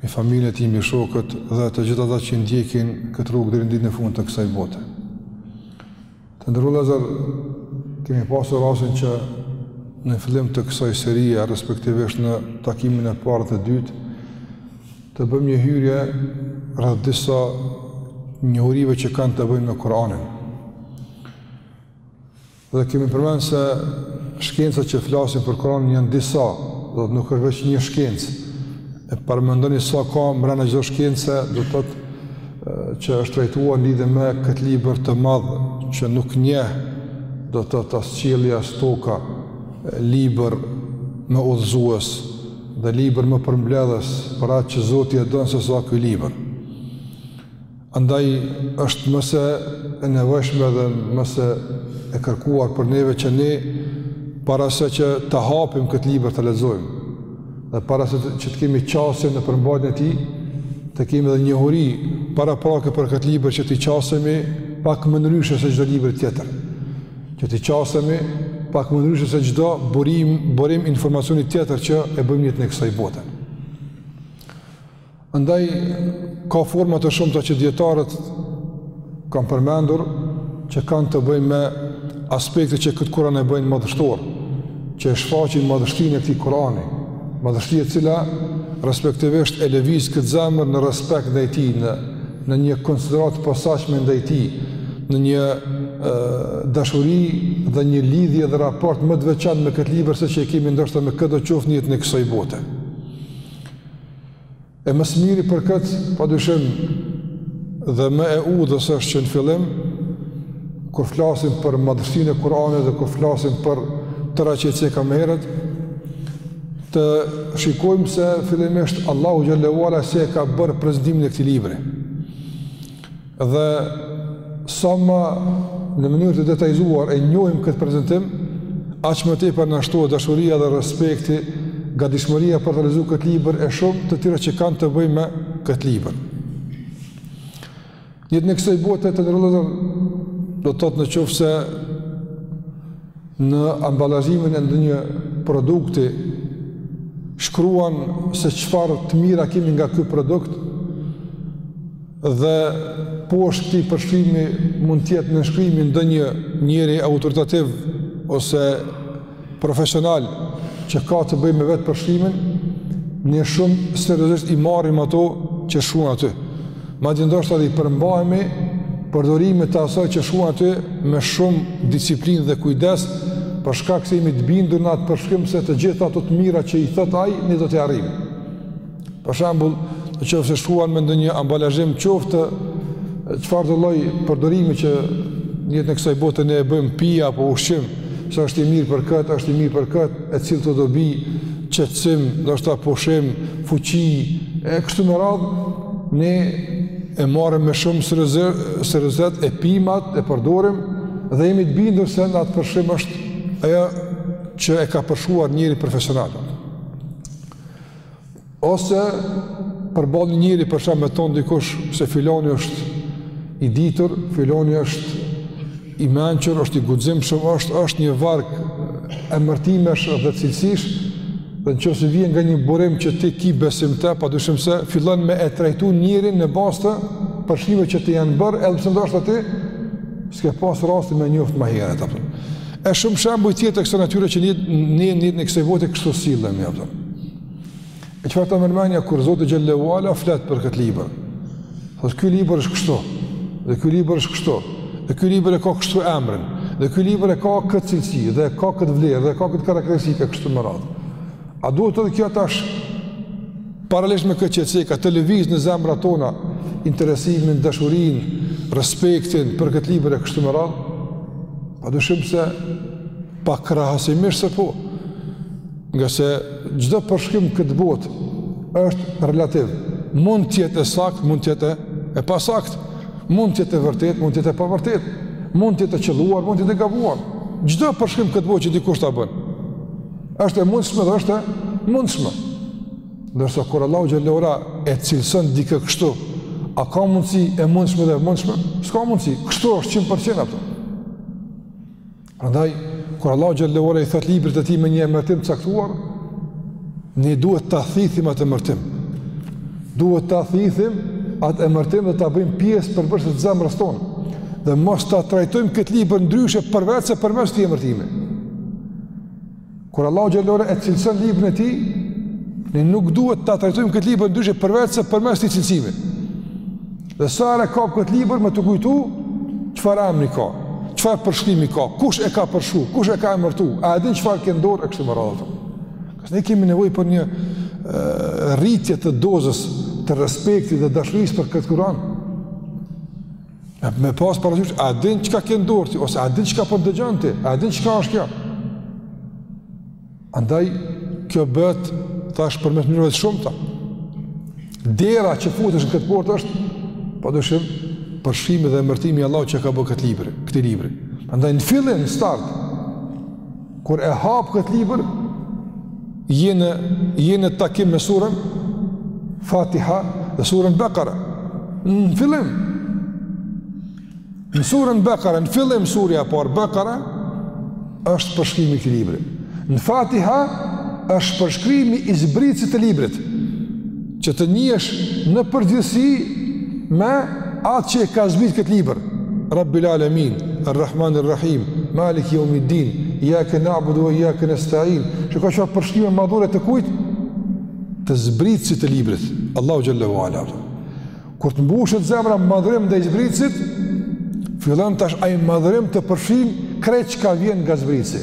Mbi familjen e tij, mbi shokët dhe të gjithë ata që ndjekin këtë rrugë deri në ditën e fundit të kësaj bote. Të nderuar vëllezër, kemi pasur rastin që në fillim të kësaj serie, respektivisht në takimin e parë dhe të dytë, të bëjmë një hyrje rreth disa njohurive që kanë të bëjnë me Kur'anin. Dhe kemi përmend se shkencat që flasin për Kur'anin janë disa, do të thotë nuk është veç një shkencë. E paramendoni sa ka mbrenda çdo shkence, do të thotë që është trajtuar lidhje me këtë libër të madh që nuk njeh do të thotë as qielli as toka libër më udhëzues dhe libër më përmbledhës për atë që Zoti e don sesa ky libër Andaj është më se e nevojshme dhe më se e kërkuar për neve që ne para se që ta hapim këtë libër të lexojmë dhe para se që të kemi qasje në përmbajtjen e tij, të kemi edhe njohuri paraprake për këtë libër që t'i qasemi pak më ndryshe se çdo libri tjetër. Që t'i qasemi pak më ndryshe se çdo burim, burim informacionit tjetër që e bëjmë në jetën e kësaj bote. Andaj, ka forma të shumta që dijetarët kanë përmendur që kanë të bëjmë me aspekte që këtë Kur'an e bëjnë madhështor, që e shfaqin madhështinë e këtij Kur'ani, madhështi e cila respektivisht e lëviz këtë zemër në respekt ndaj tij, në, në një konsideratë të posaçme ndaj tij, në një e, dashuri dhe një lidhje dhe raport më të veçantë me këtë libër se që e kemi ndoshta me këdo qoftë në jetën e kësaj bote. E më së miri për këtë, pa dyshim, dhe më e udhës është që në fillim, kur flasim për madhështinë e Kur'anit dhe kur flasim për të atë që e ka merit, të shikojmë se fillimisht Allahu Xhelle ue ala si e ka bërë prezentimin e këtij libri. Dhe sa më në mënyrë të detajzuar e njohim këtë prezentim, aq më tepër na shtohet dashuria dhe respekti, gatishmëria për ta lexuar këtë libër e shumë të tjera që kanë të bëjnë me këtë libër. Në jetën e kësaj bote të nderuar vëllezër do të thotë në qoftë se në ambalazhimin e ndonjë produkti shkruan se çfarë të mira kemi nga ky produkt dhe poshtë këtij përshkrimi mund të jetë nënshkrimi ndonjë njeriu autoritativ ose profesional që ka të bëjë me vetë përshkrimin, ne shumë seriozisht i marrim ato që shkruan aty. Madje ndoshta dhe i përmbahemi përdorimit të asaj që shkruan aty me shumë disiplinë dhe kujdes, për shkak se jemi të bindur në atë përshkrim se të gjitha ato të mira që i thot ai, ne do t'i arrijmë. Për shembull, nëse shkruan në ndonjë ambalazhim qoftë çfarë do lloj përdorimi që në jetën e kësaj bote ne e bëjmë pija apo ushqim, se është i mirë për këtë, është i mirë për këtë, e sjell këto dobi, qetësim, ndoshta pushim, fuqi, e kështu me radhë, ne e marrim me shumë seriozitet e pimë atë, e përdorim dhe jemi të bindur se në atë përshkrim është ajo që e ka përshkruar njeri profesional. Ose përball një njeri, për shembull me t'thon dikush se filoni është i ditur, filoni është I mençur është i guximshëm është është një varg emërtimesh dhe cilësish dhe në qoftë se vijnë nga një burim që ti ki besim te, pa dyshim se fillon me e trajtu njerin në bazë të përshkrimeve që t'i janë bërë edhe pse ndoshta ti s'ke pas rastin me njoftë ma herët apo e shumë shembuj tjerë të kësaj natyre që në jetën e kësaj bote kështu sillemi apo E çfarë ta merr mendja kur Zoti xhelle ve ala flet për këtë libër? Thotë, ky libër është kështu, dhe ky libër është kështu, dhe ky libër e ka kështu emrin, dhe ky libër e ka këtë cilësi, dhe ka këtë vlerë, dhe ka këtë karakteristikë e kështu me radhë. A duhet të thotë kjo tash, paralelisht me këtë qëtësika, të lëvizë në zemrat tona, interesimin, dashurinë, respektin për këtë libër e kështu me radhë? Pa dyshim se, pakrahasimisht se po, Ngase çdo përshkrim në këtë botë është relativ. Mund t'jetë e saktë, mund t'jetë e pasaktë. Mund t'jetë e vërtetë, mund t'jetë e pavërtetë. Mund t'jetë e qëlluar, mund t'jetë e gabuar. Çdo përshkrim në këtë botë që dikush ta bën. është e mundshme dhe është e mundshme. Ndërsa kur Allahu xhelle ve ala e cilëson dikë kështu, a ka mundësi e mundshme dhe e mundshme? S'ka mundësi, kështu është 100% apo. Prandaj kur Allahu xhelle ve ala i thot librit të tij me një emërtim të caktuar, ne duhet ta thithim atë emërtim. Duhet ta thithim atë emërtim dhe ta bëjmë pjesë përbërëse të zemrës tonë. Dhe mos ta trajtojmë këtë libër ndryshe përveç se përmes atij emërtimi. Kur Allahu xhelle ve ala e cilëson librin e tij, ne nuk duhet ta trajtojmë këtë libër ndryshe përveç se përmes atij cilësimi. Dhe sa herë e kap këtë libër me t'u kujtu çfarë emni ka, çfarë përshkrimi ka, kush e ka përshkru, kush e ka emërtu, a e din çfarë ke n'dorë e kështu me radhë. Kësë ne kemi nevoj për një e, rritje të dozës të respektit dhe dashurisë për këtë Kuran. E me pas parasysh, a din çka ke në dorë ti ose a din çka po dëgjon ti? A din çka është kjo? Andaj kjo bëhet tash përmes mënyrave të shumta. Dera që futesh në këtë portë është padyshim përshkrimi dhe emërtimi i Allahut që i ka bërë libri, këtij libri. Andaj në fillim start Kur e hap këtë libër, je në, je në takim me surën Fatiha dhe surën Bekara. Në fillim, në surën Bekara, në fillim surja e parë Bekara, është përshkrimi i këtij libri. Në Fatiha, është përshkrimi i zbritësit të librit. Që të njihesh në përgjithësi me atë që e ka zbrit këtë libër. Rabbil Alemin, Err-Rrahmani Rrahim, Maliki jeumid-din, ijjake nabudu ue ijjake nestain, shiko çfarë përshkrime madhore të kujt, të zbritësit të librit. Allahu xhel-le ue ala. Kur të mbushet zemra madhërim ndaj zbritësit, fillon tash ai madhërim të përfshijë krejt çka vjen nga zbritësi.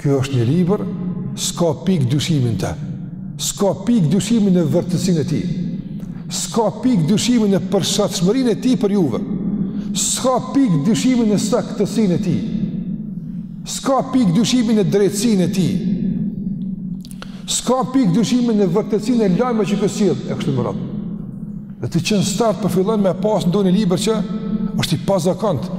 Ky është një libër, s'ka pikë dyshimi në të, s'ka pikë dyshimi në vërtetësinë e tij, s'ka pikë dyshimi në përshtatshmërinë e tij për juve, s'ka pikë dyshimi në saktësinë e tij, s'ka pikë dyshimi në drejtësinë e tij, s'ka pikë dyshimi në vërtetësinë e lajmeve që i ka sjellë, e kështu me radhë. Dhe ti që në start po fillon me pasë në dorë një libër që është i pazakontë,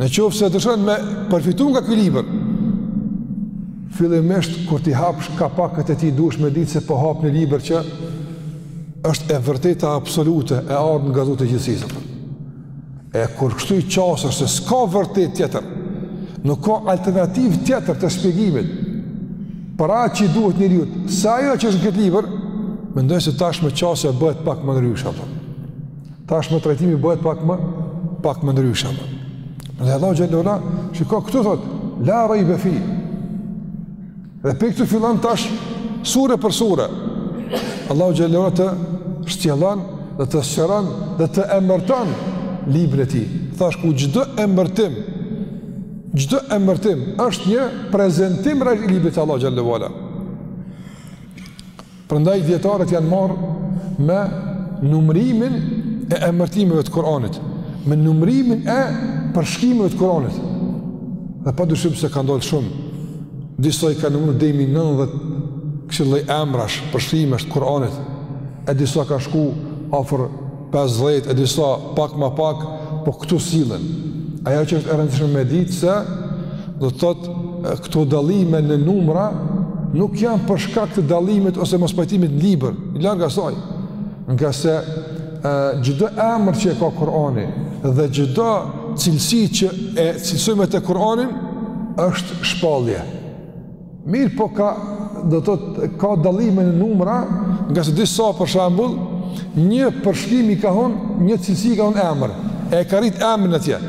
Në qoftë se dëshiron me përfitu nga ky libër, fillimisht kur t'i hapësh kapakët e tij duhesh me ditë se po hap një libër që është e vërteta absolute e ardhë nga Zoti i gjithësisë. E kur kështu i qasesh se s'ka të vërtetë tjetër, nuk ka alternativë tjetër të shpjegimit, për atë që i duhet njeriut, se ajo që është në këtë libër, mendoj se tashmë qasja bëhet pak më ndryshe. Për. Tashmë trajtimi bëhet pak më, pak më ndryshe. Dhe Allahu xhel-le ue ala, shiko këtu thotë, la rejbe fih. Dhe prej këtu fillon tash, sure për sure. Allahu xhel-le ue ala të shtjellon dhe të sqaron dhe të emërton librin e tij. Thashë ku çdo emërtim, çdo emërtim është një prezentim i ri i librit të Allahut xhel-le ue ala. Prandaj dijetarët janë marrë me numërimin e emërtimeve të Kur'anit, me numërimin e përshkrimeve të Kur'anit. Dhe pa dyshim se kanë dalë shumë. Disa i kanë numëruar deri në 90 kësi lloj emrash, përshkrimesh të Kur'anit, e disa kanë shku afër pesëdhjetë e disa pak më pak po këtu sillen. Ajo që është e rëndësishme me ditë se do të thotë këto dallime në numra nuk janë për shkak të dallimit ose mospajtimit në libër, larg asaj. Ngase çdo emër që e ka Kurani dhe çdo cilësi që e cilësojmë te Kurani është shpallje. Mirëpo ka, do të thotë ka dallime në numra, ngase disa për shembull, një përshkrim e ka bon, një cilësi e ka bon emër, e ka rrit emrin atje,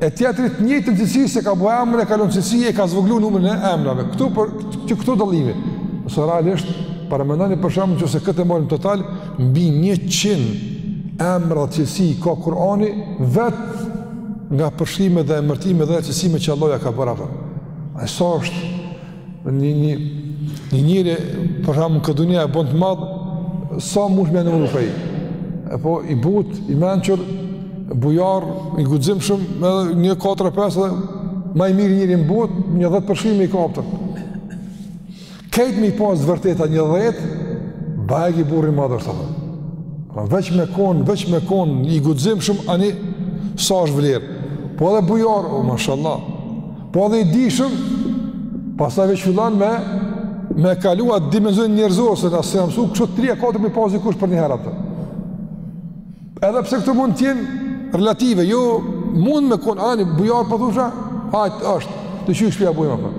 e tjetri të njëjtën cilësi s'e ka bo emër, e ka lon cilësi, e ka zvoglu numrin e emrave, këtu pra qe këto dallime, se realisht, paramendoni për shembull që nëse këtë e marrim total, mbi njëqind emra dhe cilësi ka Kurani, vetëm nga përshkrimet dhe emërtimet dhe cilësimet që Allahu ia ka bërë A e sa është një një një njeri për shembull në këtë dunja e bon të madh, sa mundesh me numëru fejë. E po i butë, i mençur, bujar, i guximshëm, edhe një 4-5 dhe ma i miri njeri në botë, një 10 përshkrime i kapëtër. Krejt me i pas të vërteta një dhjetë, bajagi burrë i madh është, sa përë. Pra veç me konë, veç me konë, i guximshëm, ani, sa është vlerë. Po edhe bujar, o, mashallah. Po edhe i dijshëm, pastaj veç fillon me, me kalu atë dimensionin njerëzor, se na s'jem msu, kështu 3-4 me pas dikush përnjëherë atë. Edhe pse këto mund të jenë relative, jo mund me konë, ani, bujar, po thusha, hajtë është, të që i shpja bujma, për.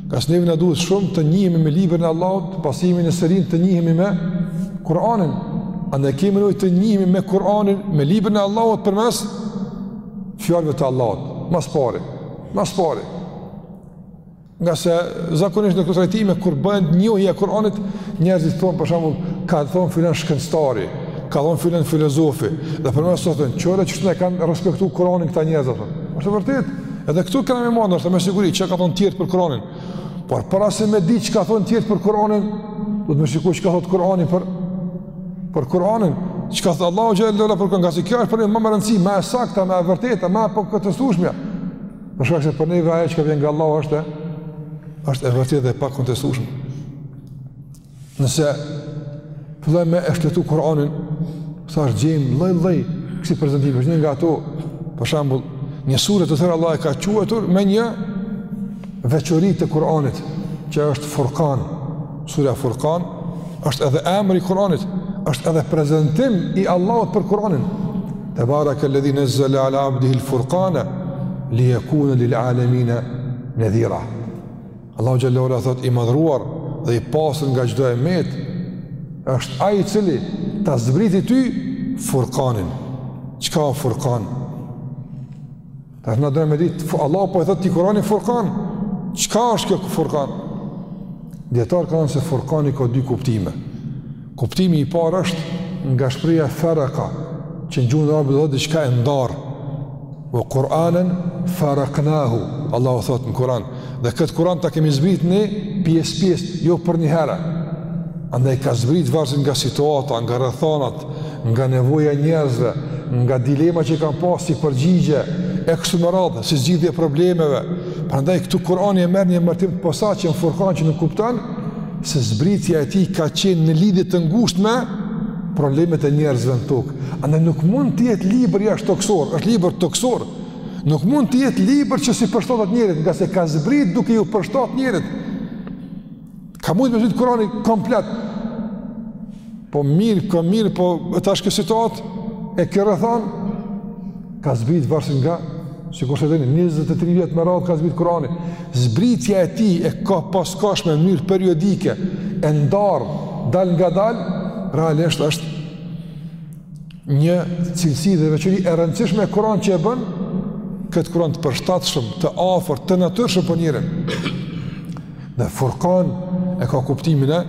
Ngase neve na duhet shumë të njihemi me librin e Allahut, pasi jemi në serinë të njihemi me Kur'anin. Andaj kemi nevojë të njihemi me Kur'anin, me librin e Allahut përmes fjalëve të Allahut. Ma s'pari, ma s'pari. Ngase zakonisht në këto trajtime, kur bëhet njohja e Kur'anit, njerëzit thonë, për shembull, ka thonë filan shkencëtari, ka thonë filan filozofi, dhe përmes saj thonë, kqyre qysh e kanë respektu Kur'anin këta njerëzit, thonë. Ashtë e vërtetë, Edhe këtu kena me marrë, nashta me siguri, çka thonë tjerët për Kur'anin. Por para se me dit çka thonë tjerët për Kur'anin, duhet me shiku çka thotë Kur'ani për, për Kur'anin. Çka thotë Allahu xhele ve ala për Kur'anin, ngase kjo është për ne më me rëndësi, më e sakta, më e vërteta, më e pakontestueshmja. Për shkak se për neve ajo çka vjen nga Allahu është, është e vërtetë dhe e pakontestueshme. Nëse fillojmë me e shfletu Kur'anin, sa është gjejmë lloj-lloj kësi prezentimesh, një nga ato, për shembull, një sure të tërë Allahu e ka quajtur me një veçori të Kur'anit, që është Furkan, surja Furkan, është edhe emër i Kur'anit, është edhe prezentim i Allahut për Kur'anin, tebarekel-ledhi nezzele ala abdihil Furkane, li jekune lil alemine nedhira. Allahu xhelle ue ala thotë i madhruar dhe i pastër nga çdo e metë është ai i cili ta zbriti ty furkanin çka o furkan tana do me dit Allahu po i thotë këtij kurani furkan çka është kjo furkan dijetarët kanë thënë se furkani ka dy kuptime Kuptimi i parë është nga shprehja feraka, që në gjuhën arabe do të thotë diçka e ndarë. Ue Kur'anen feraknahu, Allahu thotë në Kur'an, dhe këtë Kur'an ta kemi zbrit në pjesë pjesë, jo përnjëherë. Andaj ka zbrit varësisht nga situata, nga rrethanat, nga nevoja e njerëzve, nga dilema që kanë pas si përgjigje e kështu me radhë, si zgjidhje problemeve. Prandaj këtu Kur'ani e merr një emërtim të posaçëm Furkan që nënkupton se zbritja e tij ka qenë në lidhje të ngushtë me problemet e njerëzve në tokë. Andaj nuk mund të jetë libër jashtë tokësor, është libër tokësor. Nuk mund të jetë libër që s'i përshtatet njerit, ngase ka zbrit duke iu përshtat njerit. Ka mujt me zbrit Kurani komplet. Po mirë, ka mirë, po e tash kjo situatë, e kjo rrethanë, ka zbrit varësisht nga, sikurse e dini, 23 vjet me radhë ka zbrit Kurani, zbritja e tij e kohëpaskohshme, në mënyrë periodike, e ndarë, dalëngadalë, realisht është Një cilësi dhe veçori e rëndësishme e Kur'anit që e bën këtë Kur'an të përshtatshëm, të afërt, të natyrshëm për njerin. Dhe Furkan e ka kuptimin e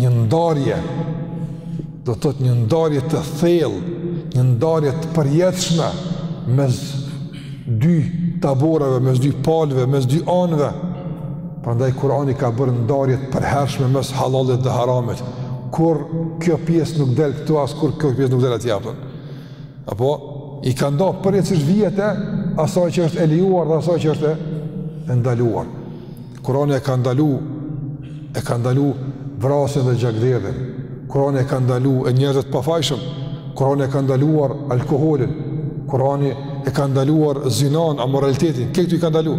një ndarje, do të thotë një ndarje të thellë, një ndarje të përjetshme mes dy taboreve, mes dy palëve, mes dy anëve. Prandaj Kurani ka bërë ndarje të përhershme mes halalit dhe haramit. Kurrë kjo pjesë nuk del këtu as kurrë kjo pjesë nuk del atje apo. Apo i ka nda përjetësisht vijat e asaj që është e lejuar dhe asaj që është e ndaluar. Kurani e ka ndalu, e ka ndalu vrasjen dhe gjakderdhjen, Kurani e ka ndalu e njerëzve të pafajshëm, Kurani e ka ndaluar alkoholin, Kurani e ka ndaluar zinanë, amoralitetin, këto i ka ndalu.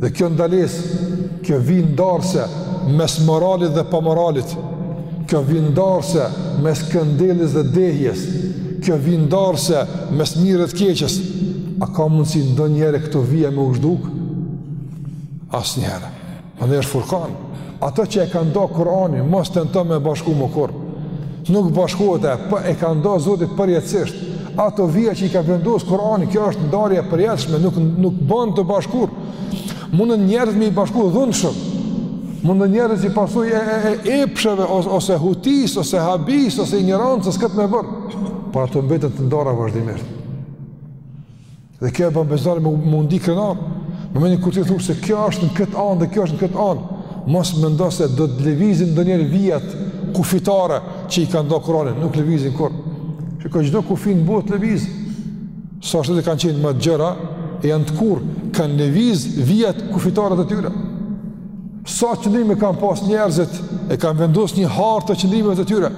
Dhe kjo ndalesë, kjo vijë ndarëse mes moralit dhe pamoralit, kjo vijë ndarëse mes këndelljes dhe dehjes, kjo vijë ndarëse mes mirës e të keqes, a ka mundësi ndonjëherë këto vija me u zhduk? Asnjëherë. Andaj është furkan. Ato që e ka nda Kurani, mos tento me bashku më kurrë. Nuk bashkohet e, po e ka nda Zoti përjetësisht. Ato vija që i ka vendosë Kurani, kjo është ndarje e përjetshme, nuk, nuk ban të bashkuar. Munden njerëzit me i bashku dhunshëm. Munden njerëzit si pasojë e, e, e, e epsheve, ose, ose hutisë, ose habisë, ose injorancës, këtë me bërë. Por ato mbeten të ndara vazhdimisht. Dhe kjo e bën besimtarin me u ndi krenar. Në momentin kur ti thua se kjo është në këtë anë dhe kjo është në këtë anë, mos mendo se do të lëvizin ndonjëherë vijat kufitare që i ka vendos Kur'ani, nuk lëvizin kurrë. Shiko çdo kufi në botë lëviz. Sa shtete kanë qenë më të gjera e janë tkurr, kanë lëviz vijat kufitare të tyre. Sa qëndrime kanë pas njerëzit, e kanë vendosë një hartë të qëndrimeve të tyre,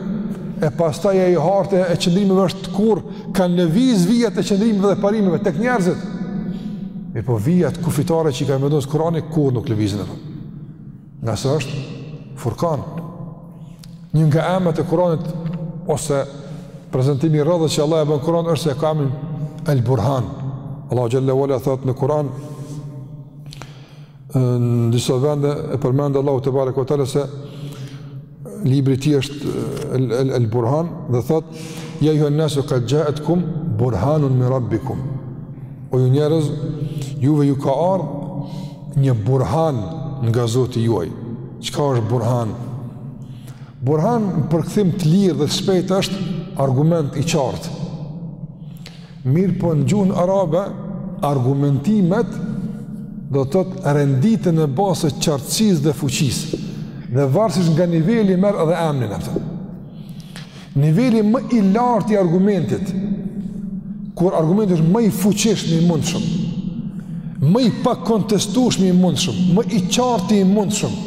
e pastaj ajo hartë e qëndrimeve është tkurr, kanë lëviz vijat e qëndrimeve dhe parimeve tek njerëzit. Mirëpo vijat kufitare që i kanë vendosë Kurani, kurrë nuk lëvizin ato. Ngase është furkan. Një nga emrat e Kuranit, ose prezentimi i radhës që Allahu e bën Kuran, është se e ka emrin El Burhan. Allahu Xhelle ue ala thotë në Kuran, Në disa vende e përmend Allahu tebareke ue teala se libri i tij është el-Burhan dhe thotë Ja ejuhen nasu kad xhaekum burhanun min rabbikum O ju njerëz juve ju ka ardhë një Burhan nga zoti juaj Çka është Burhan? Burhan në përkthim të lirë dhe të shpejtë është argument i qartë Mirëpo në gjuhën arabe argumentimet, do të thotë, renditën në bazë të qartësisë dhe fuqisë. Dhe varësisht nga niveli merr edhe emrin atë. Niveli më i lartë i argumentit kur argumenti është më i fuqishëm i mundshëm, më i pakontestueshëm i mundshëm, më i qartë i mundshëm.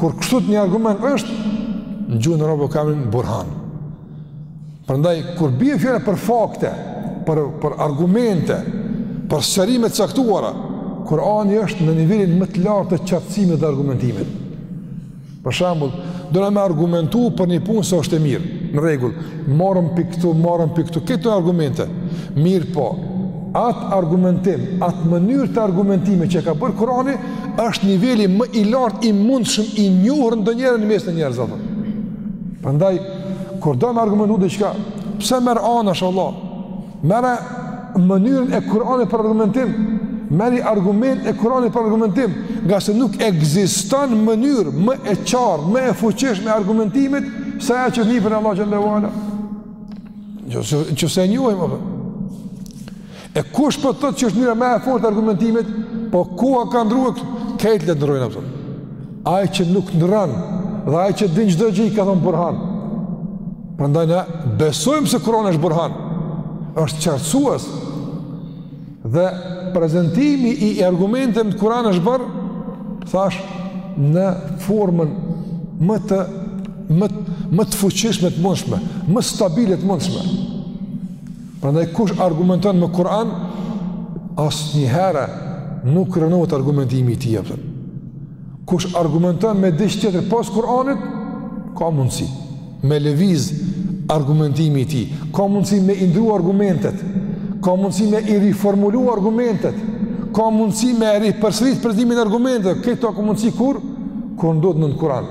Kur kështu një argument është në gjuhën arabe ka emrin burhan. Prandaj kur bie fjala për fakte, për për argumente, për sqarime të caktuara, Kurani është në nivelin më të lartë të qartësimit dhe argumentimit. Për shembull, dona me argumentu për një punë se është e mirë, në rregull, marrim pikë këtu, marrim pikë këtu, këto argumente. Mirëpo, atë argumentim, atë mënyrë të argumentimit që e ka bërë Kurani, është niveli më i lartë i mundshëm i njohur ndonjëherë në mes të njerëzve. Prandaj kur do me argumentu diçka, pse me marrë anash, pasha Allahun, merre mënyrën e Kur'anit për argumentim, merri argumentet e Kur'anit për argumentim, ngase nuk ekziston mënyrë më e qartë, më e fuqishme e argumentimit, se ajo që na e jep Allahu Xhelle ue ala. Që se e njohim, apë. E kush po thotë që është mënyra më e fortë e argumentimit, po koha ka ndërru, krejt le të ndërrojnë ato. Ai që nuk ndërron dhe ai që din çdo gjë i ka thënë burhan. Prandaj na besojmë se Kurani është burhan. Është qartësues. Dhe prezantimi i argumenteve të Kuranit është bërë thashë në formën më të më më të fuqishme të mundshme, më stabile të mundshme. Prandaj kush argumenton me Kur'an, asnjëherë nuk rënohet argumentimi i tij. Kush argumenton me diçka tjetër pos Kur'anit, ka mundësi me lëviz argumentimi i tij, ka mundësi me i ndrru argumentet, ka mundësi me i riformulu argumentet, ka mundësi me ripërsërit përzgjedhimin e argumenteve, këto ka mundësi kur? Kur ndodh në Kur'an.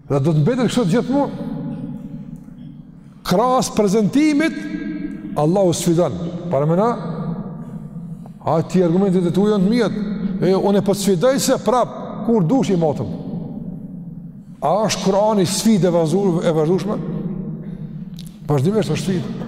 Dhe do të mbetet kështu gjithmonë. Krahas prezantimit Allahu sfidon. Paramena ti, argumentet e tua janë të mia? E unë po sfidoj se prap kur dush i matim. A është Kurani sfidë e vazhdueshme? Vazhdimisht është sfidë.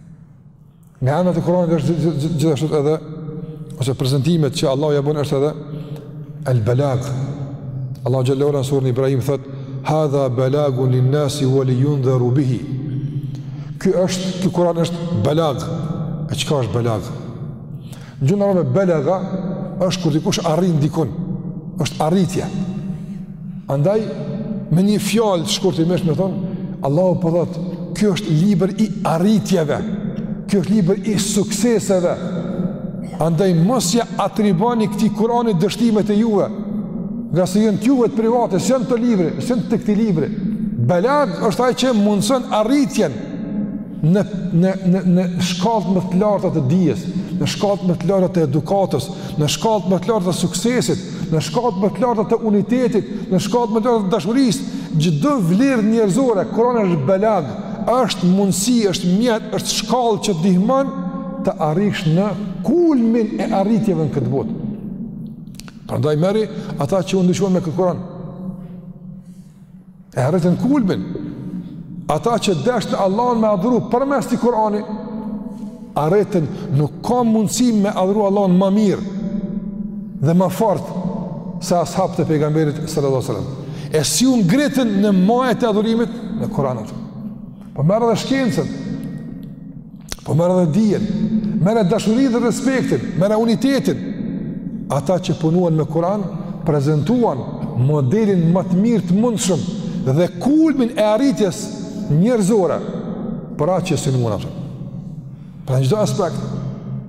Nga anët e Kur'anit është gjithashtu edhe ose prezantimet që Allahu ja bën është edhe al-balag. Allahu xhel-le ue ala n'surën Ibrahim thot: "Hadha balagun lin-nasi wa liyundharu bihi." Ky është, ky Kur'an është balag. E çka është balag? Gjuhën arabe belega është kur dikush arrin dikun, është arritje. Andaj, me një fjalë shkurtimisht me thonë, Allahu po thotë, kjo është libër i arritjeve, kjo është libër i sukseseve, andaj mos ja atribuoni këtij Kurani dështimet e juve, ngase janë t'juvet private, s'janë të librit, s'janë të këtij libri, belag është ai që mundëson arritjen, në në në në shkallët më të larta të dijes, në shkallët më të larta të edukatës, në shkallët më të larta të suksesit, në shkallët më të larta të unitetit, në shkallët më të larta të dashurisë, çdo vlerë njerëzore, kuran është belag, është mundësi, është mjet, është shkallë që ndihmon të arrish në kulmin e arritjeve në këtë botë. Prandaj merri ata që u ndihmuan me këtë kuran. E arritën kulmin. Ata që deshtë Allahun me adhuru përmes këtij Kurani, arritën nuk ka mundësi me adhuru Allahun ma mirë dhe ma fort se ashabët e pejgamberit sallallahu sallam. E si u ngritën në majat e adhurimit në Kuran. Po merre edhe shkencën. Po merre edhe dijen, merre dashurinë dhe respektin, merre unitetin. Ata që punuan me Kur'an, prezentuan modelin më të mirë të mundshëm dhe kulmin e arritjes njerëzore për atë që synuan ata. Pra në çdo aspekt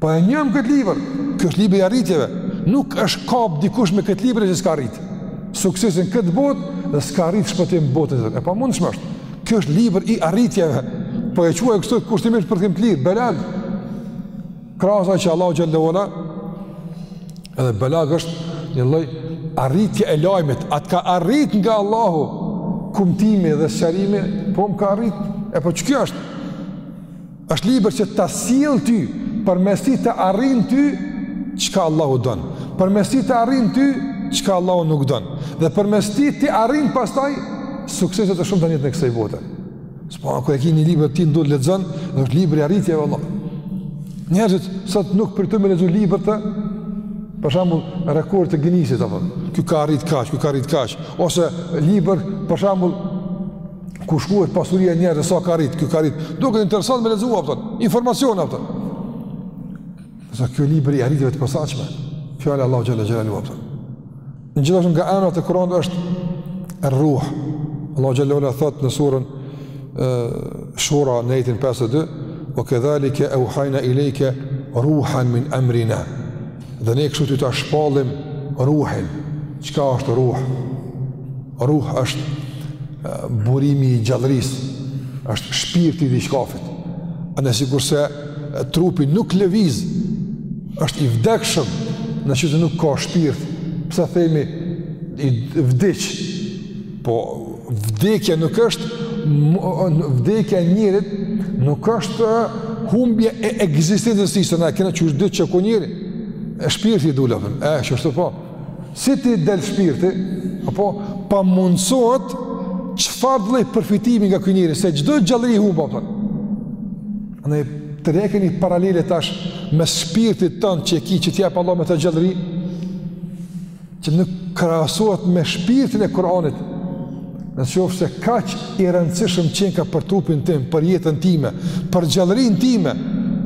Po e njohim këtë libër, kjo është libër i arritjeve, nuk është kap dikush me këtë libër e që s'ka arrit. Suksesin këtë botë dhe s'ka arrit shpëtim botën e të. E pamundshme është. Kjo është libër i arritjeve. Po e quaj kështu kushtimisht përkthim të lirë, belag. Krasa që Allahu xhelle ve ala, edhe belag është një lloj arritje e lajmit. A të ka arrit nga Allahu kumtimi dhe sqarimi, po më ka arrit. E po që kjo është? është libër që ta sjell ty, përmes tij të arrin ty, çka Allahu don, përmes tij të arrin ty, çka Allahu nuk don, dhe përmes tij ti arrin pastaj sukseset e shumta në jetën e kësaj bote. Subhan, kur e ki një libër ti në dorë lexon, dhe është libër i arritjeve, Allah. Njerëzit, sot nuk përtojnë me lexu libër të, për shembull, rekordet e Ginisit, ky ka arrit kaq, ky ka arrit kaq, ose libër, për shembull, ku shkruhet pasuria e njerëzve sa ka arrit, ky ka arrit. Duket interesant me lexu, a kupton, informacion, a kupton. Sa ky libër i arritjeve të posaçme. Fjala e Allahut xhelle xhelaluhu, a kupton. Një gjithashtu nga emnat e Kur'anit është Ar-Ruh. Allahu xhelle ve ala thotë në surën Shura në ajetin 52, "Wa kadhalika awhayna ilayka ruhan min amrina." Dhe ne kështu ty ta shpallim ruhin. Çka është ruh? Ruh është burimi i gjallërisë, është shpirti i diçkafit. Andaj sikurse trupi nuk lëviz, është i vdekshëm në qoftë se nuk ka shpirt, pse themi vdiq, Po vdekja nuk është vdekja e njerit nuk është humbje e ekzistencës së se na kena çu ditë që ky njeri e shpirti i dula e është ashtu po si ti del shpirti apo pamundësohet çfarëdo lloj përfitimi nga ky njeri se çdo gjallëri humb, a kupton, andaj tërhiqeni paralele tash mes shpirtit tënd që e ki që t'jep Allahu me të gjallëri që nuk krahasohet me shpirtin e Kur'anit, në qoftë se kaq i rëndësishëm qenka për trupin tim, për jetën time, për gjallërinë time,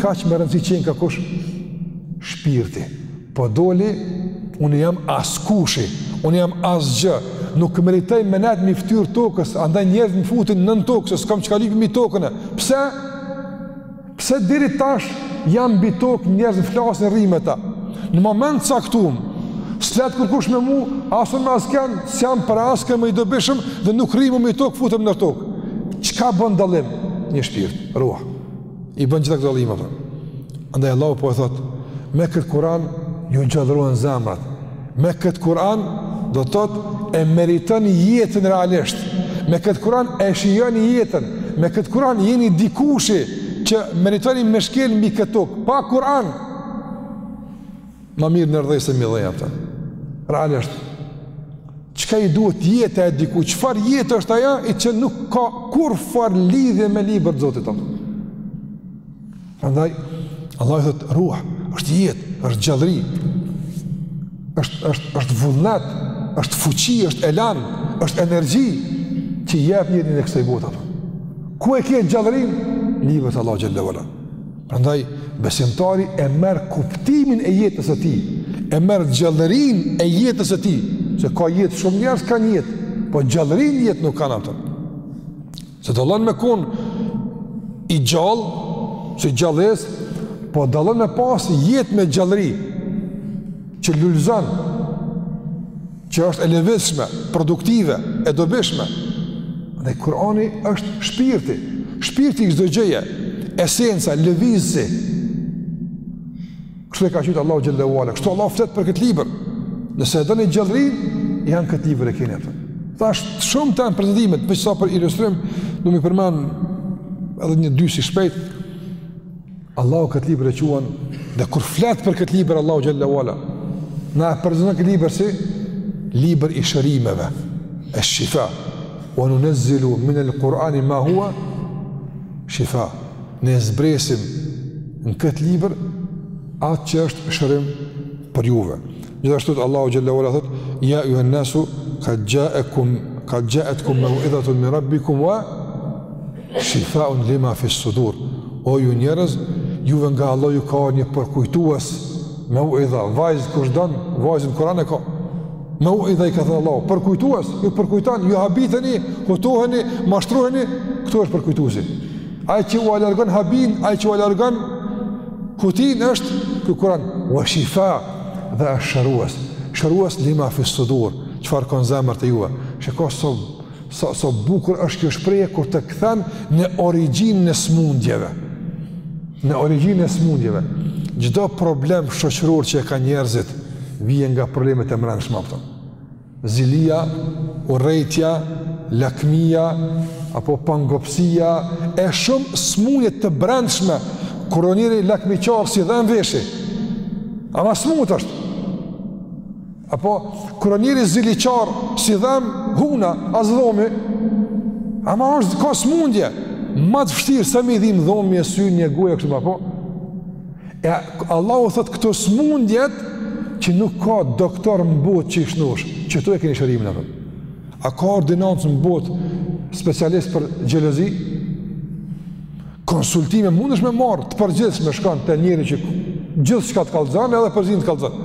kaq me rëndësi qenka kush? Shpirti. Po doli, unë jam askushi, unë jam asgjë, nuk meritoj me nejt mi fytyrë t'tokës, andaj njerëzit më futin nën tokë, se s'kam çka lypi mi tokën. Pse? Pse deri tash jam mbi tokë njerëz flasin, rri me ta. Në moment të caktum, s'flet kurkush me mu, as un me asken, s'jam për asken më i dobishëm dhe nuk rri më mi tokë, futem nën tokë. Çka bën dallim? Një shpirt, ruh. I bën gjitha këto dallime, a kupton. Andaj Allahu po e thotë, me këtë Kur'an ju gjallërohen zemrat. Me këtë Kur'an do të thotë e meritoni jetën realisht. Me këtë Kur'an e shijoni jetën. Me këtë Kur'an jeni dikushi që meritoni me shkel mbi këtë tokë. Pa Kur'an ma mirë nër dhe se mi dhe apo. Realisht, çka i duhet jeta e dikujt, çfarë jetë është ajo e atij që nuk ka kurrfarë lidhje me libër të Zotit të. Prandaj Allahu i thotë ruh, është jetë, është gjallëri. Është është është vullnet, është fuqi, është elan, është energji që jep njeri në kësaj bote. Ku e ke gjallërinë? Libër të Allah xhallahu ala. Prandaj besimtari e merr kuptimin e jetës së tij, e merr gjallërinë e jetës së tij, se ka jetë shumë njerëz kanë jetë, po gjallëri n'jetë nuk kanë apo. Se dallon me kon i gjallë, si gjallesë, po dallon me pas jetë me gjallëri, që lulëzon, që është e lëvizshme, produktive, e dobishme. Dhe Kurani është shpirti, shpirti i çdo gjëje, esenca, lëvizësi. Kështu e ka qujt Allahu xhelle ue ala, kështu Allahu flet për këtë libër. Nëse e doni gjallërinë, në këtë libër e keni. Tash shumë janë prezentimet, veç sa për ilustrim, du me i përmend edhe një dy-tri shpejt. Allahu këtë libër e quen, dhe kur flet për këtë libër Allahu xhelle ue ala, na e prezenton këtë libër si libër i shërimeve, e shifa, ue nunezzilu minel Kurani ma hua, shifa, Ne zbresim në këtë libër atë që është shërim për juve. Gjithashtu Allahu xhelle ue ala thotë: "Ya ayyuhan nasu qad ja'akum qad ja'atkum maw'idhatun min rabbikum wa shifa'un lima fi sudur." O ju njerëz, juve nga Allahu ju ka një përkujtues, mauidha, vaz kush don, vazin n'Kur'an e ka. Mauidha i ka thënë Allahu, përkujtues, ju përkujton, ju habiteni, hutoheni, mashtroheni, këtu është përkujtuesi. Ai që ua largon habinë, ai që ua largon hutinë është ky Kur'an, wa shifa dhe është shërues. Shërues lima fi sudur, çfarë kanë zemrat e juja. Shiko sa sa sa bukur është kjo shprehje kur të kthen në origjinën e smundjeve. Në origjinën e smundjeve, çdo problem shoqëror që ka njerëzit vjen nga problemet e mbrendshme apo. Zilia, urrejtja, lakmia, apo pangopsia, e shumë smundje të brendshme, kur o njeri lakmiqar s'i dhem veshi, ama i smut është, apo kur o njeri ziliqar s'i dhem huna, as dhomi, ama është ka smundje, ma të vështirë, se m'i dhim dhomi e syni e guni, kështu ma po, E Allahu thot këto smundje që nuk ka doktor në botë që i shnosh, qëtu e keni shërimin apo? A ka ordinancë në botë specialist për xhelozi? Konsultime mundesh me marr të përgjithshme shkon te njeri që gjithçka të kallzon edhe përzin' të kallzon.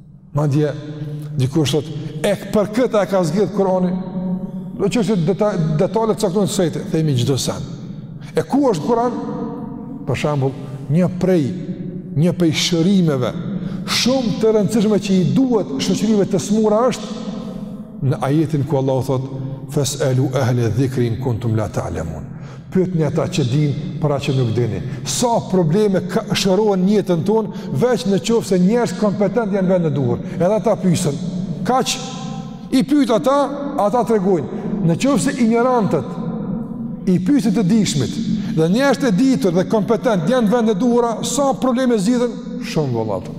Madje, dikush thot, e po këta e ka zgjidh Kurani? Do çështje deta, detale t'caktume s'i themi,, çdo sen. E ku është Kur'an? Për shembull, një prej një prej shërimeve shumë të rëndësishme që i duhet shoqërive të smuta është në ajetin ku Allahu thot fes elu ehle dhikri in kuntum la ta'lemun Pyetni ata që dinë për atë që nuk dini. Sa probleme shërohen n'jetën tonë, veç në qoftë se njerëz kompetent janë n'vend e duhur. Edhe ata pyten. Kaq, i pyt ata, ata tregojnë. Në qoftë se injorantët i pysin të dijshmit, dhe njerëz të ditur dhe kompetent janë n'vende t'duhura, sa probleme zgjidhen, shumë vallahi.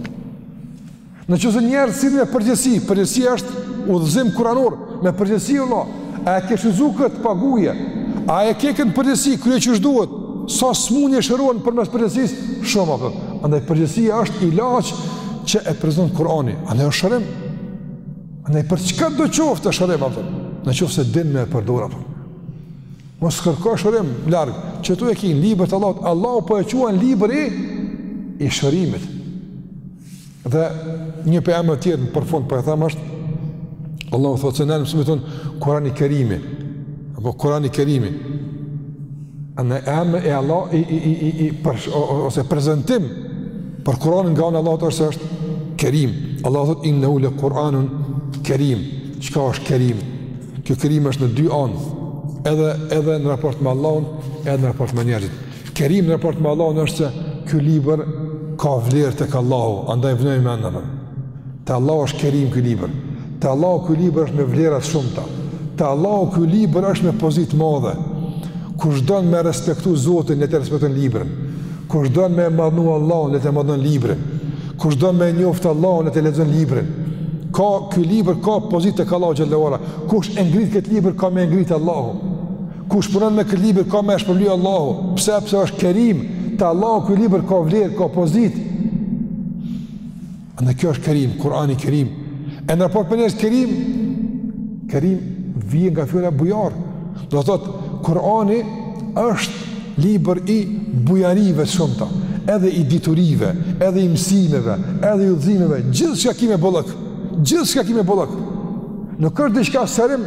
Në qoftë se njerëzit sillen me përgjegjësi, përgjegjësia është udhëzim kuranor, me përgjegjësi vlla, a e ke shqyrtu këtë, paguje, a e ke këtë përgjegjësi, kryje qysh duhet, sa smundje shërohen përmes përgjegjësisë, shumë apo, andaj përgjegjësia është ilaç që e prezanton Kurani, andaj është shërim, andaj për çkado qoftë është shërim, apo, në qoftë se din me e përdor, apo. Mos kërko shërim larg, qëtu e ki në libër të Allahut, Allahu po e quan libri i shërimit. Dhe një emër tjetër për fund po e them është, Allahu thotë se ne më së shumti i thomi, Kurani Kerimi, apo Kurani Kerimi, një emër i Allahut, i, i, i, i, i për, ose prezentim për Kuranin nga ana e Allahut është është Kerim. Allahu thotë, innehu le Kuranun Kerim, çka është Kerim? Kjo Kerim është në dy anë, edhe, edhe në raport me Allahun, edhe në raport me njerëzit. Kerim në raport me Allahun është se ky libër ka vlerë tek Allahu, andaj vnoj menen. Te Allahu është Kerim ky libër. Te Allahu ky libër është me vlera të shumta. Te Allahu ky libër është me pozitë të madhe. Kush don me e respektu Zotin, le ta respekton librin. Kush don me e madhnu Allahun, le ta madhnon librin. Kush don me e njoft Allahun, le ta lexon librin. Ka ky libër ka pozitë tek Allahu xhel-le ue ala. Kush e ngrit këtë libër ka me e ngrit Allahu. Kush punon me këtë libër ka me e shpërbly Allahu. Pse pse është Kerim, te Allahu ky libër ka vlerë, ka pozitë. Pra kjo është Kerim, Kurani Kerim. E në raport me njerëz Kerim, Kerim vjen nga fjala bujar. Do thot Kurani është libër i bujarive të shumta, edhe i diturive, edhe i mësimeve, edhe i udhëzimeve, gjithçka ki me bollëk, gjithçka ki me bollëk. Nuk është diçka sërim,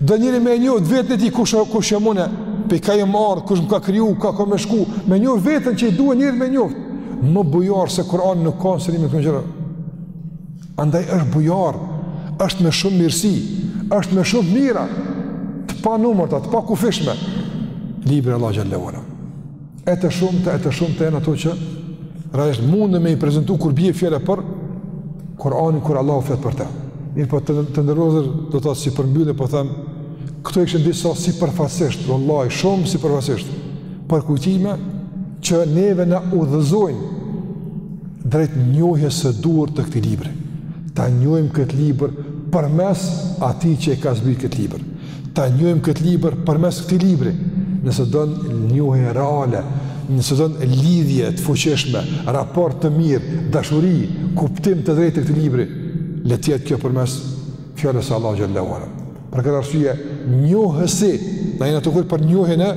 Do njeri me njoft veten e tij kush je kush jam unë, pi ka jam ardhë, kush më ka kriju, ka kom me shku, me njoft veten që i duhet njerit me njoft, më bujar se Kur'ani nuk ka në sqarimin e gjërave. Andaj është bujar, është me shumë mirësi, është me shumë mira, të panumërta, të pakufishme, libri i Allahut xhelle ve ala. e të shumta e të shumta janë ato që realisht mundem me i prezantu kur bie fjala për Kur'anin kur Allahu flet për të. Mirëpo të, të nderuar vëllezër, do të thotë si përmbyllë po them këto ishin disa sipërfaqësisht, vallahi shumë sipërfaqësisht përkujtime që neve na udhëzojnë drejt njohjes së duhur të këtij libri. Ta njohim këtë libër përmes atij që e ka zbritur këtë libër. ta njohim këtë libër përmes këtij libri. Nëse don njohje reale, nëse don lidhje të fuqishme, raport të mirë, dashuri, kuptim të drejtë të këtij libri, le të jetë kjo përmes fjalës së Allahut xhelle ve ala. Për këtë arsye, njohësi, na jena tu fol për njohjen e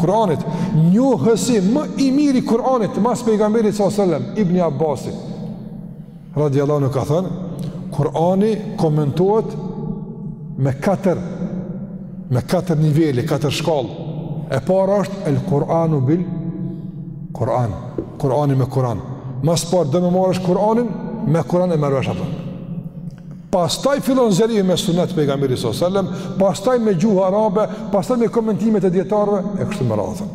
Kur'anit, njohësi më i miri i Kur'anit, mas pejgamberit sallallahu alajhi wasallam, Ibni Abbasi. Radiallahu anhu ka thënë, Kurani komentohet me katër me katër nivele, katër shkallë. E para është el Kur'anu bil Kur'an, Kur'ani me Kur'an. Ma s'pari do me marrë vesh Kur'anin, me Kur'an e merr vesh atë. Pastaj fillon sqarimi me sunet të pejgamberit sallallahu alajhi wasallam, pastaj me gjuhë arabe, pastaj me komentimet e dijetarëve e kështu me radhë.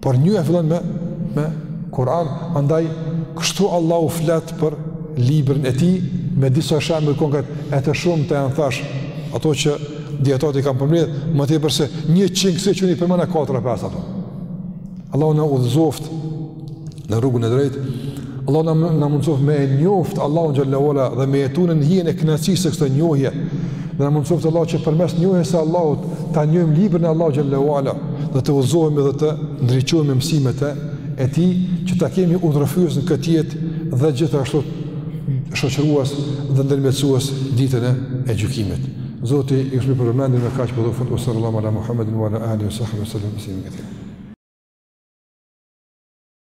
Por njëherë fillon me, me Kur'an, andaj kështu Allahu flet për librin e tij, me disa shembuj konkretë, e të shumta janë thashë, ato që dijetarët i kanë përmbledh, më tepër se njëqind kështu që unë i përmenda 4-5 ato. Allahu na udhëzoftë në rrugën e drejtë, Allahu na, na mundsoftë me e njoft Allahun xhelle ve ala dhe me jetu nën hijen e kënaqësisë së kësaj njohje dhe na mundsoftë Allahu që përmes njohjes së Allahut ta njohim librin e Allahut xhelle ve ala dhe të udhëzohemi dhe të ndriçohemi me mësimet e tij që ta kemi udhërrëfyes në këtë jetë dhe gjithashtu shoqërues dhe ndërmjetësues ditën e gjykimit. Zoti ju shpërbleftë për vëmendjen me kaq përfundoj wa sallallahu ala muhammedin wa ala alihi wa sahbihi sallam.